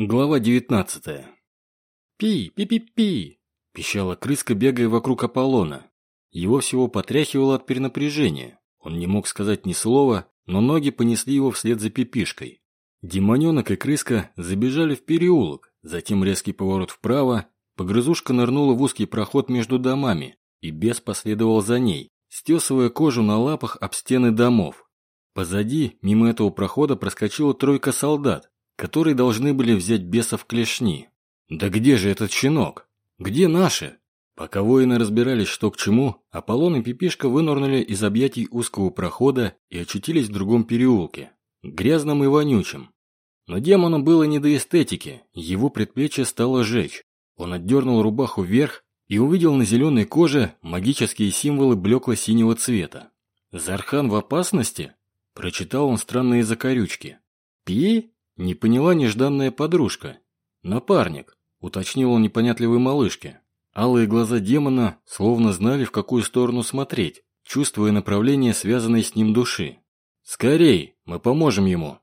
Глава 19. «Пи, пи-пи-пи!» – пищала крыска, бегая вокруг Аполлона. Его всего потряхивало от перенапряжения. Он не мог сказать ни слова, но ноги понесли его вслед за пипишкой. Демоненок и крыска забежали в переулок, затем резкий поворот вправо, погрызушка нырнула в узкий проход между домами, и бес последовал за ней, стесывая кожу на лапах об стены домов. Позади, мимо этого прохода, проскочила тройка солдат, которые должны были взять беса в клешни. Да где же этот щенок? Где наши? Пока воины разбирались, что к чему, Аполлон и Пипишка вынырнули из объятий узкого прохода и очутились в другом переулке, грязном и вонючем. Но демону было не до эстетики, его предплечье стало жечь. Он отдернул рубаху вверх и увидел на зеленой коже магические символы блекло-синего цвета. «Зархан в опасности?» – прочитал он странные закорючки. «Пи?» Не поняла нежданная подружка. Напарник, уточнил он непонятливой малышке. Алые глаза демона словно знали, в какую сторону смотреть, чувствуя направление связанной с ним души. «Скорей, мы поможем ему!»